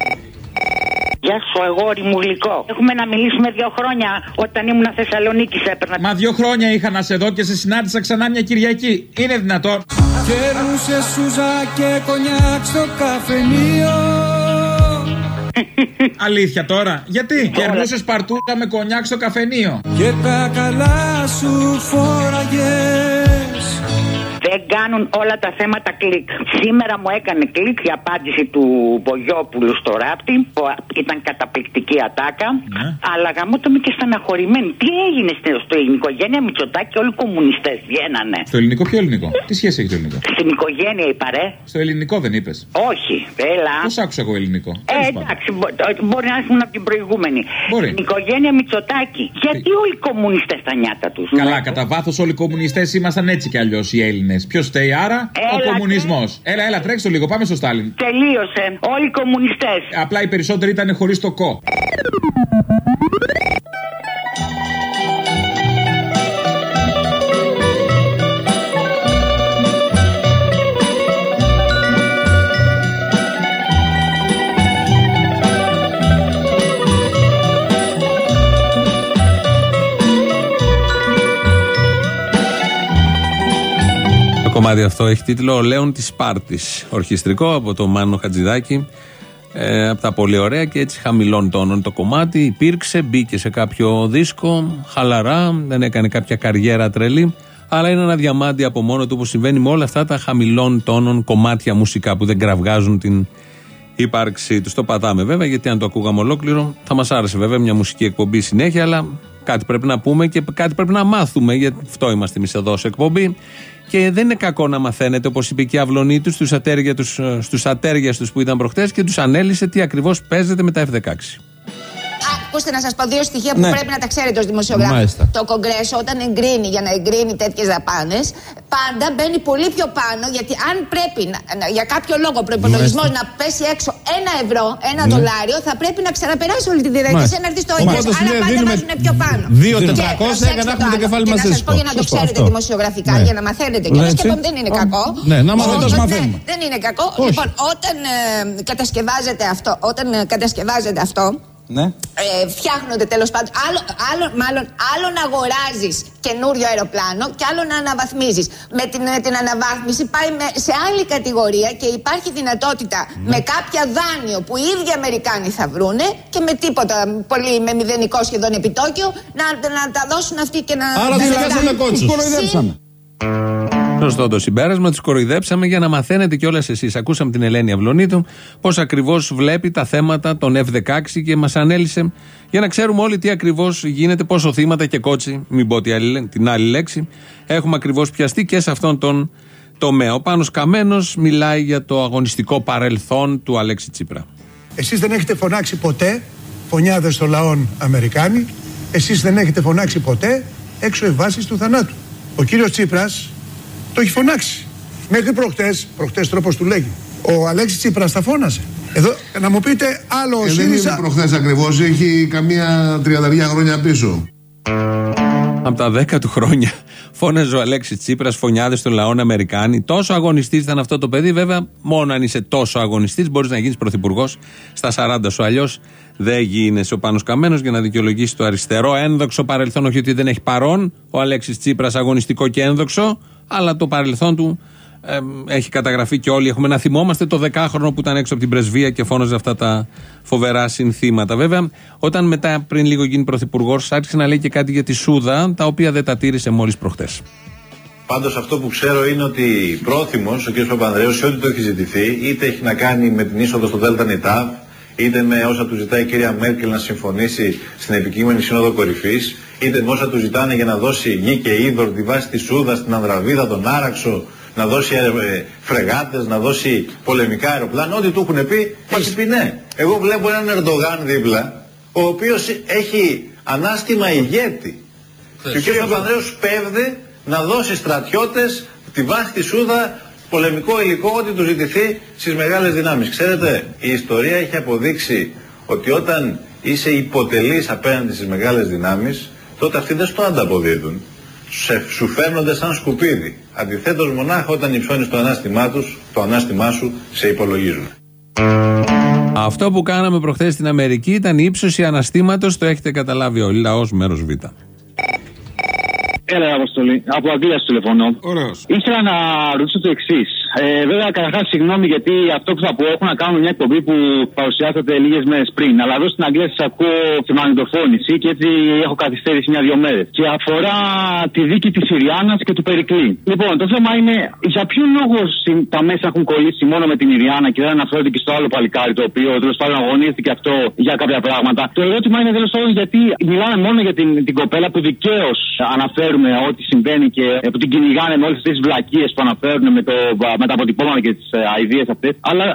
Γεια σου, αγόρι μου γλυκό. Έχουμε να μιλήσουμε δύο χρόνια όταν ήμουν Θεσσαλονίκη έπαιρνα. Μα δύο χρόνια είχα να σε δω και σε συνάντησα ξανά μια Κυριακή. Είναι δυνατόν. Κέρνουσε σούζα και κονιάκ στο καφενείο Αλήθεια τώρα. Γιατί; Κερνούσες παρτούζα με κονιάκ στο καφενείο. Και τα καλά σου φόραγες Δεν κάνουν όλα τα θέματα κλικ. Σήμερα μου έκανε κλικ η απάντηση του Μπογιόπουλου στο ράπτη, που ήταν καταπληκτική ατάκα. Ναι. Αλλά γαμώτο με και στεναχωρημένη. Τι έγινε στο- στο οικογένεια Μητσοτάκη, όλοι οι κομμουνιστές βγαίνανε. Στο ελληνικό, ποιο ελληνικό; Τι σχέση έχει το ελληνικό; Στην οικογένεια είπα ρε. Στο ελληνικό δεν είπες. Όχι, έλα. Πώς άκουσα εγώ ελληνικό; Ε, εντάξει, μπο- ε, μπορεί να ήμουν από την προηγούμενη. Μπορεί. Στην οικογένεια Μητσοτάκη. Γιατί όλοι οι κομμουνιστές τα νιάτα τους. Καλά, κατά βάθος όλοι οι κομμουνιστές ήμασταν έτσι κι αλλιώς οι Έλληνες. Ποιος φταίει άρα, ο Έλατε. κομμουνισμός. Έλα, έλα, τρέξτε το λίγο, πάμε στο Στάλιν. Τελείωσε. Όλοι οι κομμουνιστές. Απλά οι περισσότεροι ήταν χωρίς το κο. Κομμάτι αυτό έχει τίτλο Ο Λέων της Σπάρτης. Ορχιστρικό από το Μάνο Χατζηδάκη. Ε, από τα πολύ ωραία και έτσι χαμηλών τόνων το κομμάτι. Υπήρξε, μπήκε σε κάποιο δίσκο, χαλαρά, δεν έκανε κάποια καριέρα τρελή. Αλλά είναι ένα διαμάντι από μόνο του που συμβαίνει με όλα αυτά τα χαμηλών τόνων κομμάτια μουσικά που δεν κραυγάζουν την ύπαρξή τους. Το πατάμε βέβαια, γιατί αν το ακούγαμε ολόκληρο θα μας άρεσε βέβαια μια μουσική εκπομπή συνέχεια, αλλά κάτι πρέπει να πούμε και κάτι πρέπει να μάθουμε, γιατί αυτό είμαστε εμείς εδώ σε εκπομπή. Και δεν είναι κακό να μαθαίνετε, όπως είπε και η Αυλωνή του, στους ατέρια τους στους ατέρια τους που ήταν προχτές και τους ανέλησε τι ακριβώς παίζεται με τα F-16. Ακούστε να σας πω δύο στοιχεία που Ναι. πρέπει να τα ξέρετε ως δημοσιογράφοι. Μάλιστα. Το Κογκρέσο, όταν εγκρίνει για να εγκρίνει τέτοιες δαπάνες, πάντα μπαίνει πολύ πιο πάνω. Γιατί αν πρέπει να, να- για κάποιο λόγο ο προπολογισμό Μάλιστα. να πέσει έξω ένα ευρώ, ένα Ναι. δολάριο, θα πρέπει να ξαναπεράσει όλη τη διαδικασία Μάλιστα. να έρθει στο Οπότε, ίδιο. Άρα λέει, πάντα δίνουμε βάζουν πιο πάνω. 2.400 Και για να προσέξτε έχουμε το άλλο. κεφάλι Και μας Να σας ζεστό. πω για να το Σωστό, ξέρετε αυτό. δημοσιογραφικά, Ναι. για να μαθαίνετε κιόλα. Έτσι. Και εγώ δεν είναι κακό. Ναι, να μαθαίνετε, ας Όταν- μαθαίνουμε. Δεν είναι κακό. Όχι. Λοιπόν, όταν ε, κατασκευάζεται αυτό, όταν ε, κατασκευάζεται αυτό, Ναι. ε, φτιάχνονται τέλος πάντων. Άλλο, άλλο, μάλλον άλλο να αγοράζεις καινούριο αεροπλάνο και άλλο να αναβαθμίζεις. Με την, ε, την αναβάθμιση πάει με, σε άλλη κατηγορία και υπάρχει δυνατότητα με κάποια δάνειο που οι ίδιοι Αμερικάνοι θα βρούνε και με τίποτα πολύ με μηδενικό σχεδόν επιτόκιο να, να τα δώσουν αυτοί και να. Άρα να τους ζητάνε. Βγάζαμε κότσους. Τους κοροϊδέψαμε. Σωστό το συμπέρασμα. Τους κοροϊδέψαμε για να μαθαίνετε κιόλας εσείς. Ακούσαμε την Ελένη Αυλονίτου πώς ακριβώς βλέπει τα θέματα των F-16 και μας ανέλησε για να ξέρουμε όλοι τι ακριβώς γίνεται, πόσο θύματα και κότσι, μην πω τη άλλη- την άλλη λέξη, έχουμε ακριβώς πιαστεί και σε αυτόν τον τομέα. Ο Πάνος Καμένος μιλάει για το αγωνιστικό παρελθόν του Αλέξη Τσίπρα. Εσείς δεν έχετε φωνάξει ποτέ φωνιάδες των λαών Αμερικάνοι. Εσείς δεν έχετε φωνάξει ποτέ έξω ευάσεις του θανάτου. Ο κύριος Τσίπρας το έχει φωνάξει. Μέχρι προχτές, προχτές τρόπος του λέγει. Ο Αλέξης Τσίπρας τα φώναζε. Εδώ να μου πείτε άλλο ο Ε, δεν ΣΥΡΙΖΑ. είναι προχθές ακριβώς, έχει καμία τριανταριά χρόνια πίσω. Από τα 10 του χρόνια φώναζε ο Αλέξης Τσίπρας, φωνιάδες των λαών Αμερικάνοι. Τόσο αγωνιστής ήταν αυτό το παιδί. Βέβαια, μόνο αν είσαι τόσο αγωνιστής μπορείς να γίνεις πρωθυπουργός στα 40 σου. Αλλιώς δεν γίνεσαι ο Πάνος Καμένος για να δικαιολογήσει το αριστερό ένδοξο παρελθόν. Όχι ότι δεν έχει παρόν ο Αλέξης Τσίπρας αγωνιστικό και ένδοξο, αλλά το παρελθόν του ε, έχει καταγραφεί και όλοι έχουμε να θυμόμαστε το δεκάχρονο που ήταν έξω από την πρεσβεία και φώναζε αυτά τα φοβερά συνθήματα. Βέβαια, όταν μετά πριν λίγο γίνει πρωθυπουργός, άρχισε να λέει και κάτι για τη Σούδα, τα οποία δεν τα τήρησε μόλις προχτές. Πάντως αυτό που ξέρω είναι ότι πρόθυμος ο κ. Παπανδρέου σε ό,τι το έχει ζητηθεί, είτε έχει να κάνει με την είσοδο στο ΔΝΤ ΝΙΤΑΒ, είτε με όσα του ζητάει η κυρία Μέρκελ να συμφωνήσει στην επικείμενη Σύνοδο Κορυφής, είτε με όσα του ζητάνε για να δώσει γη και είδωρ τη βάση της Σούδας, στην Ανδραβίδα, τον Άραξο, να δώσει ε, φρεγάτες, να δώσει πολεμικά αεροπλάνα, ό,τι του έχουν πει, έχει πει ναι. Εγώ βλέπω έναν Ερντογάν δίπλα, ο οποίος έχει ανάστημα ηγέτη. Και ο κ. Παπανδρέου πέφτει να δώσει στρατιώτες τη βάση της Σούδα, πολεμικό υλικό, ό,τι του ζητηθεί στις μεγάλες δυνάμεις. Ξέρετε, η ιστορία έχει αποδείξει ότι όταν είσαι υποτελής απέναντι στις μεγάλες δυνάμεις, τότε αυτοί δεν στο ανταποδίδουν. Σε, σου φέρνονται σαν σκουπίδι. Αντιθέτως μονάχα όταν υψώνεις το ανάστημά τους, το ανάστημά σου σε υπολογίζουν. Αυτό που κάναμε προχθές στην Αμερική ήταν η ύψωση αναστήματος, το έχετε καταλάβει όλοι. Λαός μέρος Β. Έλα, Αποστολή. Από Αγγλίας σου τηλεφωνώ. Ωραίος. Ήθελα να ρωτήσω το εξής. Ε, βέβαια, καταρχάς, συγγνώμη γιατί αυτό που θα πω έχω να κάνω μια εκπομπή που παρουσιάσατε λίγες μέρες πριν. Αλλά εδώ στην Αγγλία σας ακούω τη μαγνητοφώνηση και έτσι έχω καθυστέρηση μια-δυο μέρες. Και αφορά τη δίκη της Ιριάννας και του Περικλή. Λοιπόν, το θέμα είναι για ποιο λόγο συ- τα μέσα έχουν κολλήσει μόνο με την Ιριάννα και δεν αναφέρονται και στο άλλο παλικάρι το οποίο τέλος πάντων αγωνίστηκε αυτό για κάποια πράγματα; Το ερώτημα είναι τέλος πάντων γιατί μιλάμε μόνο για την, την κοπέλα που δικαίως αναφέρουμε ό,τι συμβαίνει και ε, που την κυνηγάνε με όλες αυτές τις βλακίες που αναφέρουν με το, με τα αποτυπώματα και τις αειδίε αυτές. Αλλά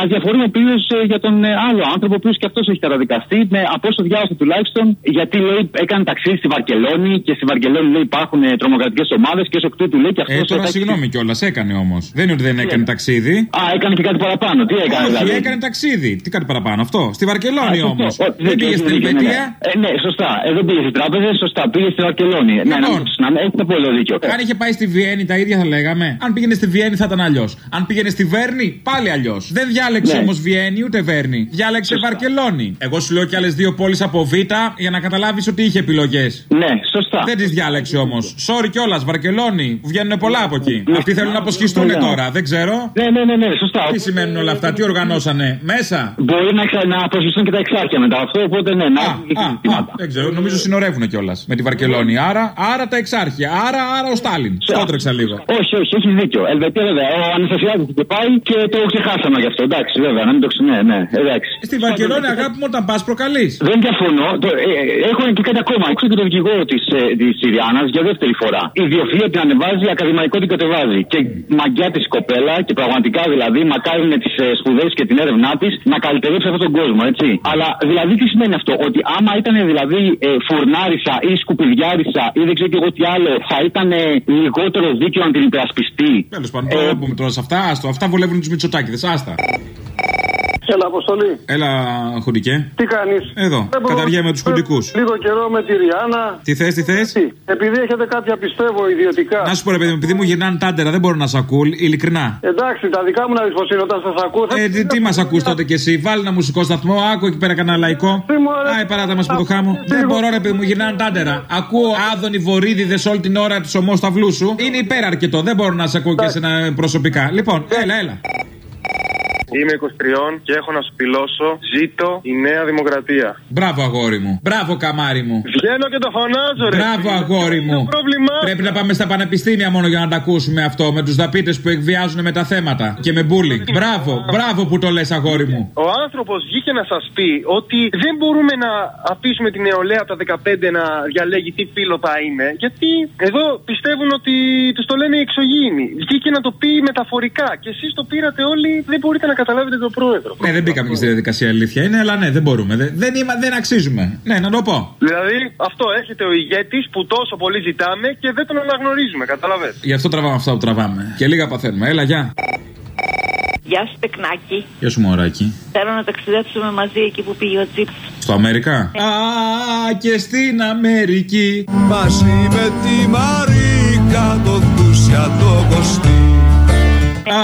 α διαφορούμε πλήρω για τον ε, άλλο άνθρωπο, ο οποίος και αυτός έχει καταδικαστεί, με, από όσο διάβασα τουλάχιστον, γιατί λέει έκανε ταξίδι στη Βαρκελόνη και στη Βαρκελόνη λέει υπάρχουν τρομοκρατικές ομάδες και ως εκ τούτου λέει και αυτός. Ε, τώρα συγγνώμη κιόλας, έκανε όμως. Δεν είναι ότι δεν έκανε ταξίδι. Α, έκανε και κάτι παραπάνω. Τι έκανε Όχι, δηλαδή; έκανε ταξίδι. Τι κάτι παραπάνω αυτό. Στη Βαρκελόνη Α, όμως. σωστό. Δεν πήγε στην ναι, ναι, ναι. Ελβετία. Ε, ναι, σωστά. Ε, δεν πήγε στις τράπεζες, σωστά. Πήγε στη Βαρκελόνη. Ναι, Λοιπόν. να, να, έχετε πολύ δίκιο. Αν είχε πάει στη Βιέννη, τα ίδια θα λέγαμε. Αν πήγαινε στη Βιέννη, θα ήταν αλλιώς. Αν πήγαινε στη Βέρνη, πάλι αλλιώς. Δεν διάλεξε Ναι. όμως Βιέννη ούτε Βέρνη. Διάλεξε Βαρκελόνη. Εγώ σου λέω και άλλες δύο πόλεις από Β για να καταλάβεις ότι είχε επιλογές. Ναι, σωστά. Δεν τις διάλεξε όμως. Sorry κιόλας, Βαρκελόνη. Βγαίνουν πολλά από εκεί. Ναι. Αυτοί θέλουν να αποσχιστούν Ναι. τώρα, δεν ξέρω. Ναι, ναι, ναι, ναι, σωστά. Τι σημαίνουν όλα αυτά, τι οργανώσανε μέσα; Μπορεί να, ξα- να αποσχιστούν και τα εξάρχεια μετά αυτό, οπότε ναι, να έχουν και ζητήματα. Δεν ξέρω, νομίζω συνορεύουν κιόλας με τη Βαρκελόνη. Άρα, άρα τα εξάρχεια. Άρα, άρα ο Στάλιν. Σκότρεξα λίγο. Όχι, όχι, έχεις δίκιο. Ελβετία βέβαια. Ο Αναστασιάδης είχε πάει και το ξεχάσαμε γι' αυτό. Εντάξει, βέβαια, να μην το ξενέ, ναι, εντάξει. Στη Βαρκελόνη, αγάπη μου, όταν πας προκαλείς. Δεν διαφωνώ. Το, ε, ε, έχω και κάτι ακόμα. Άκουσα και τον δικηγόρο της ε, της Συριάνα για δεύτερη φορά. Η διοφυλία την ανεβάζει, ακαδημαϊκό την κατεβάζει. Και μαγκιά της κοπέλα και πραγματικά δηλαδή μακάρι με τις ε, σπουδές και την έρευνά της να καλυτερέψει αυτόν τον κόσμο, έτσι. Αλλά δηλαδή τι σημαίνει αυτό, ότι άμα ήταν δηλαδή ε, φουρνάρισα ή σκουπιδιάρισα ή δεν ξέρω και εγώ τι άλλο, θα ήταν ε, λιγότερο δίκαιο να την υπερασπιστεί. Τέλος πάντων, τώρα δεν πούμε τώρα σε αυτά. Άστο, αυτά βολεύουν τους Μητσοτάκηδες. Άστα. Έλα, Αποστολή. Έλα, χουντικέ. Τι κάνεις; Εδώ, καταργέμαι τους χουντικούς. Λίγο καιρό με τη Ριάννα. Τι θες, τι θες; Επειδή έχετε κάποια πιστεύω ιδιωτικά. Να σου πω, ρε παιδί μου, επειδή μου γυρνάνε τάντερα, δεν μπορώ να σ' ακούω, ειλικρινά. Εντάξει, τα δικά μου να δει πω είναι όταν σας ακούω. θα- Ε, τι, τι μας ακούς τότε κι εσύ, βάλει ένα μουσικό σταθμό, άκου εκεί πέρα κανένα λαϊκό. Άι, παράτα μας πρωτοχά μου. Δεν μπορώ, ρε παιδί μου, γυρνάνε τάντερα. Ακούω άδωνη βορύδιδες όλη την ώρα της ομόσταυλού σου. Είναι υπεραρκετό, δεν μπορώ να σε ακούω και εσένα προσωπικά. Λοιπόν, έλα, έλα. Είμαι 23 και έχω να σου δηλώσω ζήτω η νέα δημοκρατία. Μπράβο, αγόρι μου. Μπράβο, καμάρι μου. Βγαίνω και το φωνάζω, ρε. Μπράβο, αγόρι μου. πρόβλημά. Πρέπει να πάμε στα πανεπιστήμια μόνο για να τα ακούσουμε αυτό. Με τους δαπίτες που εκβιάζουν με τα θέματα. Και με bullying. Μπράβο, μπράβο που το λες, αγόρι μου. Ο άνθρωπος βγήκε να σας πει ότι δεν μπορούμε να αφήσουμε την νεολαία από τα 15 να διαλέγει τι φίλο θα είναι. Γιατί εδώ πιστεύουν ότι τους το λένε οι εξωγήινοι. Βγήκε να το πει μεταφορικά και εσείς το πήρατε όλοι, δεν μπορείτε να καταλάβετε τον πρόεδρος. Ναι, δεν μπήκαμε και στη διαδικασία, αλήθεια είναι, αλλά ναι, δεν μπορούμε. Δεν, δεν, είμα- δεν αξίζουμε. Ναι, να το πω. Δηλαδή, αυτό έρχεται ο ηγέτης που τόσο πολύ ζητάμε και δεν τον αναγνωρίζουμε, καταλαβαίνετε. Γι' αυτό τραβάμε αυτά που τραβάμε. Και λίγα παθαίνουμε. Έλα, γεια. Γεια σου, Τεκνάκη. Γεια σου, μωράκι. Θέλω να ταξιδέψουμε μαζί εκεί που πήγε ο Τσίπ. Στο Αμερικά; Α, και στην Αμερική. Μαζί με τη Μαρίκα το Δούσια το Κωστή Α,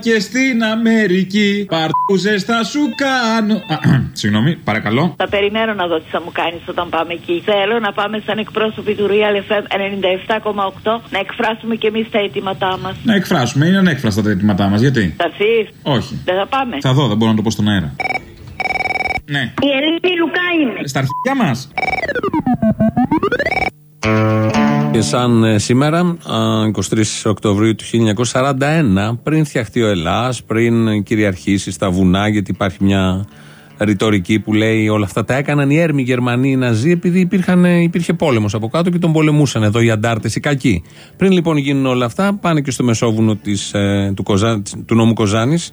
και στην Αμερική. Παρτούζες θα σου κάνω. Α, Συγγνώμη, παρακαλώ. Θα περιμένω να δω τι θα μου κάνεις όταν πάμε εκεί. Θέλω να πάμε σαν εκπρόσωποι του Real FM 97,8 να εκφράσουμε κι εμείς τα αιτήματά μας. Να εκφράσουμε, είναι ανέκφραστα τα αιτήματά μας. Γιατί; Θα έρθεις; Όχι. Δεν θα πάμε; Θα δω, δεν μπορώ να το πω στον αέρα. Ναι. Η Ελένη Λουκά είμαι. Στα αρχαία μας. Και σαν ε, σήμερα, α, 23 Οκτωβρίου του 1941, πριν φτιαχτεί ο Ελλάς, πριν κυριαρχήσει στα βουνά, γιατί υπάρχει μια ρητορική που λέει όλα αυτά τα έκαναν οι έρμοι Γερμανοί οι Ναζί επειδή υπήρχαν, ε, υπήρχε πόλεμος από κάτω και τον πολεμούσαν εδώ οι αντάρτες οι κακοί. Πριν λοιπόν γίνουν όλα αυτά, πάνε και στο μεσόβουνο της, ε, του, Κοζά, του νόμου Κοζάνης,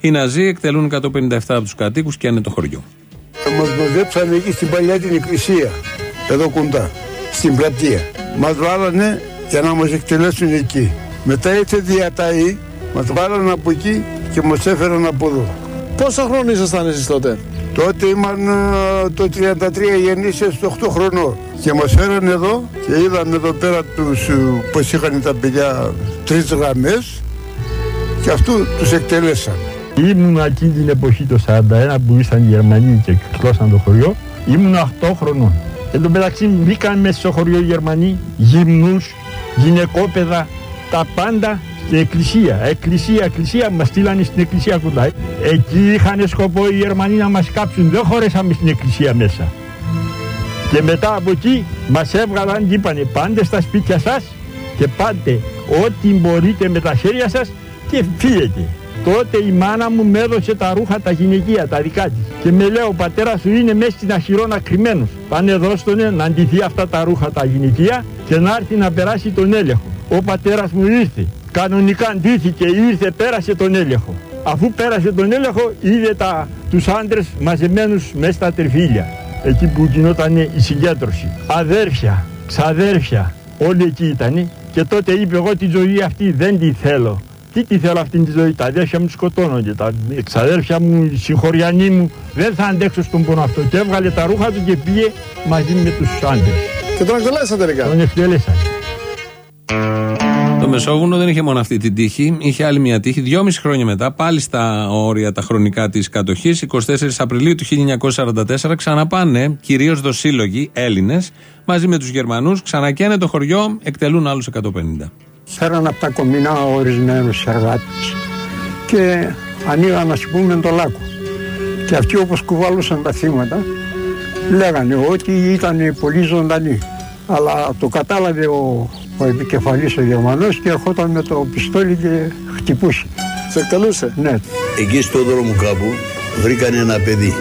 οι Ναζί εκτελούν 157 από τους κατοίκους και είναι το χωριό. Μας μαζέψανε εκεί στην παλιά την εκκλησία, εδώ κοντά, στην πλατεία. Μας βάλανε για να μας εκτελέσουν εκεί. Μετά ήρθε διαταή, μας βάλανε από εκεί και μας έφεραν από εδώ. Πόσο χρόνο ήσασταν εσείς τότε; Τότε ήμουν ε, το 33 γεννήσεως το 8 χρονών. Και μας φέρανε εδώ και είδαμε εδώ πέρα τους, ε, πως είχαν τα παιδιά τρεις γραμμές και αυτού τους εκτελέσαν. Ήμουν εκεί την εποχή το 41 που ήσαν οι Γερμανοί και κλώσαν το χωριό. Ήμουν 8 χρονών. Εν τω μεταξύ μπήκαν μέσα στο χωριό οι Γερμανοί, γυμνούς, γυναικόπαιδα, τα πάντα και εκκλησία. Εκκλησία, εκκλησία, μας στείλανε στην εκκλησία κοντά. Εκεί είχαν σκοπό οι Γερμανοί να μας κάψουν. Δεν χωρέσαμε στην εκκλησία μέσα. Και μετά από εκεί μας έβγαλαν και είπανε πάντε στα σπίτια σας και πάτε ό,τι μπορείτε με τα χέρια σας και φύγετε. Τότε η μάνα μου με έδωσε τα ρούχα τα γυναικεία, τα δικά της. Και με λέει ο πατέρας σου είναι μέσα στην αχυρώνα κρυμμένος. Πάνε δώστονε να αντιθεί αυτά τα ρούχα τα γυναικεία και να έρθει να περάσει τον έλεγχο. Ο πατέρας μου ήρθε Κανονικά ντύθηκε, ήρθε, πέρασε τον έλεγχο. Αφού πέρασε τον έλεγχο, είδε τα, τους άντρες μαζεμένους μέσα στα τερφίλια. Εκεί που γινόταν η συγκέντρωση. Αδέρφια, ξαδέρφια, όλοι εκεί ήταν. Και τότε είπε εγώ τη ζωή αυτή δεν τη θέλω. Τι τη θέλω αυτήν τη ζωή, τα αδέρφια μου σκοτώνονται, τα ξαδέρφια μου, οι συγχωριανοί μου, δεν θα αντέξω στον πόνο αυτό. Και έβγαλε τα ρούχα του και πήγε μαζί με τους άντρες. Και τον εκτελέσαν τελικά. Τον εκτέλεσαν. Το Μεσόγουνο δεν είχε μόνο αυτή την τύχη, είχε άλλη μια τύχη. Δυόμιση χρόνια μετά, πάλι στα όρια τα χρονικά της κατοχής, 24 Απριλίου του 1944, ξαναπάνε κυρίως δοσύλλογοι Έλληνες μαζί με τους Γερμανούς, ξανακαίνε το χωριό, εκτελούν άλλους 150. Φέραν από τα κομινά ορισμένους εργάτες και ανοίγαν να πούμε το λάκκο. Και αυτοί όπως κουβαλούσαν τα θύματα λέγανε ότι ήταν πολύ ζωντανοί. Αλλά το κατάλαβε ο, ο επικεφαλής ο Γερμανός και ερχόταν με το πιστόλι και χτυπούσε. Σε εκτελούσε. Ναι. Εκεί στο δρόμο κάπου βρήκαν ένα παιδί.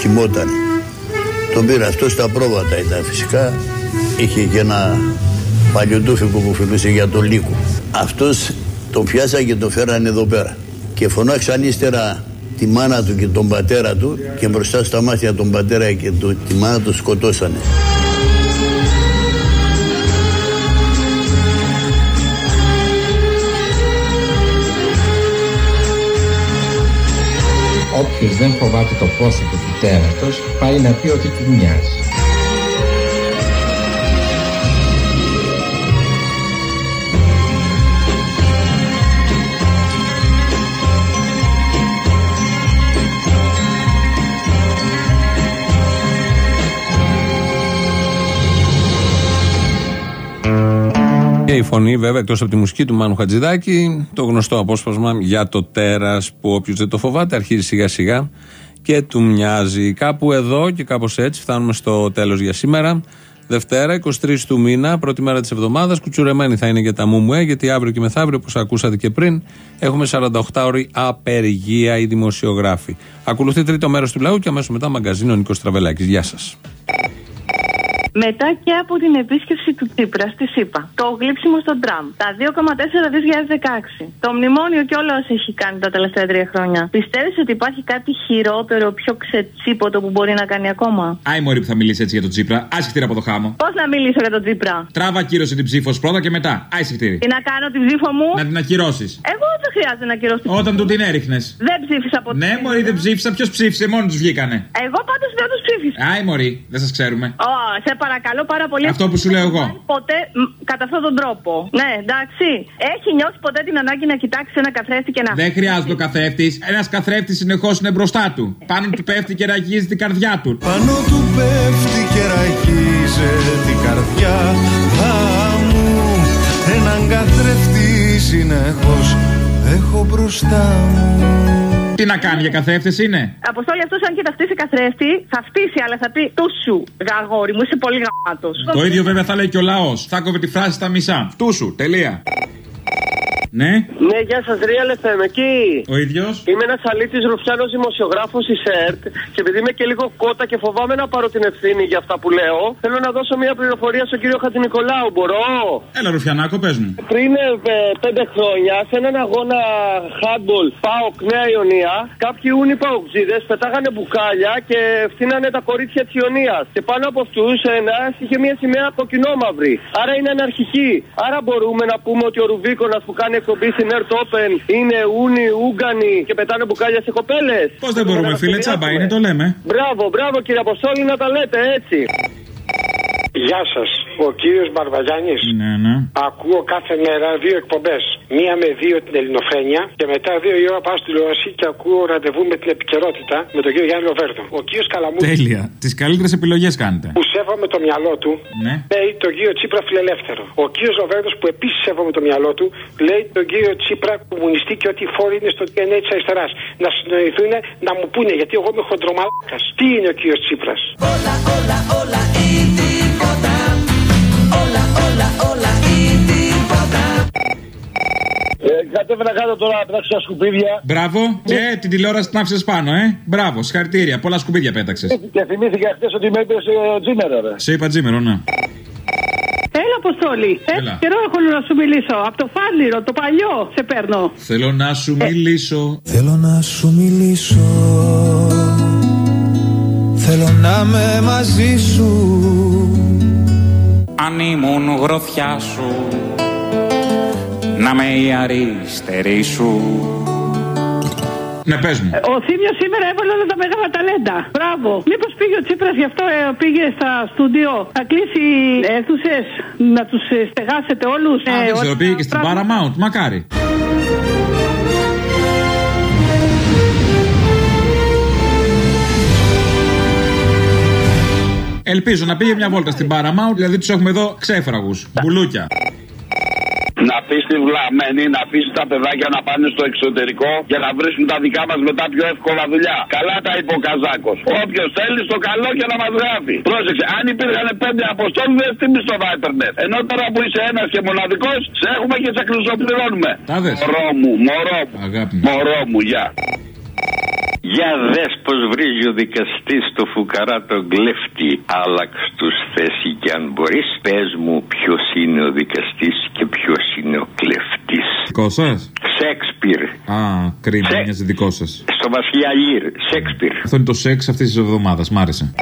Κοιμόταν. Τον πήρα αυτό στα πρόβατα ήταν φυσικά. Είχε και ένα παλιοτούφικο που φιλούσε για τον λύκο. Αυτός τον πιάσαν και τον φέραν εδώ πέρα. Και φωνάξαν ύστερα τη μάνα του και τον πατέρα του και μπροστά στα μάτια τον πατέρα και το, τη μάνα του σκοτώσανε. Όποιος δεν φοβάται το πρόσωπο του τέρατος πάει να πει ότι του μοιάζει. Και η φωνή, βέβαια, εκτός από τη μουσική του Μάνου Χατζηδάκη, το γνωστό απόσπασμα για το τέρας που όποιος δεν το φοβάται αρχίζει σιγά σιγά και του μοιάζει. Κάπου εδώ και κάπως έτσι φτάνουμε στο τέλος για σήμερα. Δευτέρα, 23 του μήνα, πρώτη μέρα της εβδομάδας. Κουτσουρεμένη θα είναι για τα ΜΟΜΟΕ, γιατί αύριο και μεθαύριο, όπως ακούσατε και πριν, έχουμε 48 ώρη απεργία οι δημοσιογράφοι. Ακολουθεί τρίτο μέρος του λαού και αμέσως μετά μαγκαζίνο Νίκος Τραβελάκης. Γεια σας. Μετά και από την επίσκεψη του Τσίπρα στη ΣΥΠΑ, το γλύψιμο στον Τραμπ, τα 2,4 δις 2016, το μνημόνιο και όλα όσα έχει κάνει τα τελευταία τρία χρόνια, πιστεύεις ότι υπάρχει κάτι χειρότερο, πιο ξετσίποτο που μπορεί να κάνει ακόμα; Άι μωρή που θα μιλήσεις έτσι για τον Τσίπρα. Άι συχτήρα από το χάμο. Πώς να μιλήσω για τον Τσίπρα; Τράβα κύρωσε την ψήφος σου πρώτα και μετά. Άι συχτήρι. Τι να κάνω την ψήφο μου; Να την ακυρώσεις. Εγώ δεν χρειάζεται να ακυρώσω. την Όταν ψήφο του μου. την έριχνες. Δεν ψήφισα ποτέ. Ναι, Μωρή δεν ψήφισα. Ποιος ψήφισε, μόνο τους βγήκανε. Εγώ πάντως δεν τους ψήφισα. Άι Μωρή, δεν σας ξέρουμε. Ω, σε παρακαλώ πάρα πολύ. Αυτό που σου λέω εγώ. Ποτέ μ, κατά αυτόν τον τρόπο. Ναι, εντάξει. Έχει νιώσει ποτέ την ανάγκη να κοιτάξεις ένα καθρέφτη και να. Δεν χρειάζεται ο καθρέφτης. Ένας καθρέφτης συνεχώς είναι μπροστά του. Πάνω του πέφτει και ραγίζει την καρδιά του. Πάνω του πέφτει και ραγίζε την καρδιά Α, μου έναν καθρέφτη συνεχώς έχω μπροστά μου Τι να κάνει για καθρέφτες είναι; Αποστόλη αυτός, αν και τα χτίσει καθρέφτη, θα φτύσει, αλλά θα πει του σου, γαγόρι μου, είσαι πολύ γαμάτος. Το ίδιο βέβαια θα λέει και ο λαός. Θα κόβε τη φράση στα μισά. Του σου, τελεία. Ναι, Ναι, γεια σας, Real FM, εκεί. ο ίδιος. Είμαι ένας αλήτη ρουφιάνος δημοσιογράφος της ΕΡΤ και επειδή είμαι και λίγο κότα και φοβάμαι να πάρω την ευθύνη για αυτά που λέω, θέλω να δώσω μια πληροφορία στον κύριο Χατζηνικολάου. Μπορώ; Έλα, Ρουφιανάκο, πες μου. Πριν ε, ε, πέντε χρόνια, σε έναν αγώνα handball ΠΑΟΚ Νέα Ιωνία, κάποιοι ούνοι παοκτζίδε πετάγανε μπουκάλια και φτύνανε τα κορίτσια της Ιωνίας. Και πάνω από αυτούς ένας είχε μια σημαία κοκκινόμαυρη. Άρα είναι αναρχική. Άρα μπορούμε να πούμε ότι ο Ρουβίκονας που κάνει εκπομπή στην Earth Open είναι ούνοι, ούγκανοι και πετάνε μπουκάλια σε κοπέλες. Πώς δεν μπορούμε, φίλε, τσάμπα είναι, το λέμε. Μπράβο, μπράβο κύριε Αποστόλη να τα λέτε έτσι. Γεια σας. Ο κύριος Μπαρβαγιάννη. Ναι, ναι. Ακούω κάθε μέρα δύο εκπομπές. Μία με δύο την Ελληνοφρένεια και μετά δύο η ώρα πάω στη τηλεόραση και ακούω ραντεβού με την επικαιρότητα με τον κύριο Γιάννη Λοβέρδο. Ο κύριος Καλαμούκη. Τέλεια. Τις καλύτερες επιλογές κάνετε. Που σέβομαι το μυαλό του, Ναι. λέει τον κύριο Τσίπρα φιλελεύθερο. Ο κύριος Λοβέρδο που επίσης σέβομαι το μυαλό του, λέει τον κύριο Τσίπρα κομμουνιστή και ότι οι φόροι είναι στο DNA της αριστεράς. Να συνοηθούν να μου πούνε γιατί εγώ είμαι χοντρομαλάκας. Τι είναι ο κύριος Τσίπρας; Ε, κατέβαινα κάτω τώρα να πετάξω τα σκουπίδια. Μπράβο. Και την τηλεόραση την άφησες πάνω, ε. Μπράβο, συγχαρητήρια. Πολλά σκουπίδια πέταξες. Και θυμήθηκα χθες ότι με έπεσε ο Τζίμερο, ρε. Σε είπα τζίμερο, ναι. Έλα, Αποστόλη. Ε, καιρό έχω να σου μιλήσω. Από το φάλιρο, το παλιό, σε παίρνω. Θέλω να σου μιλήσω. Θέλω να σου μιλήσω Θέλω να είμαι μαζί σου Αν ήμουν γροθιά σου Να με η αριστερή σου Ναι, πες μου. Ε, Ο Θήμιος σήμερα έβαλε όλα τα μεγάλα ταλέντα. Μπράβο. Μήπως πήγε ο Τσίπρας γι' αυτό ε, πήγε στα στούντιο. Θα κλείσει αίθουσες να τους στεγάσετε Ε, όλους. Α, δεν ξέρω, πήγε και στην Paramount. Μακάρι. Ελπίζω να πήγε μια βόλτα στην Paramount, δηλαδή τους έχουμε εδώ ξέφραγους, μπουλούκια. Να πεις τη βλαμμένη να αφήσει τα παιδάκια να πάνε στο εξωτερικό για να βρίσκουν τα δικά μας μετά πιο εύκολα δουλειά. Καλά τα είπε ο Καζάκος. Όποιος θέλει στο καλό και να μας γράφει. Πρόσεξε, αν υπήρχαν πέντε αποστόλου δεν τιμή στο Vipernet. Ενώ τώρα που είσαι ένας και μοναδικός, σε έχουμε και σε κλεισοπληρώνουμε. Τα δες. Μωρό μου, μωρό μου. Αγάπη μου. Μωρό μου, γεια. Για δες πως βρίζει ο δικαστής το φουκαρά τον κλέφτη Άλλαξ τους θέση κι αν μπορείς Πες μου ποιος είναι ο δικαστής και ποιος είναι ο κλέφτης Δικός σας; Σέξπιρ Α, κρίμα, μοιάζει δικός σας. Στο Βασιλιά Λύρ Σέξπιρ Αυτό είναι το σεξ αυτής της εβδομάδας. Μ' άρεσε.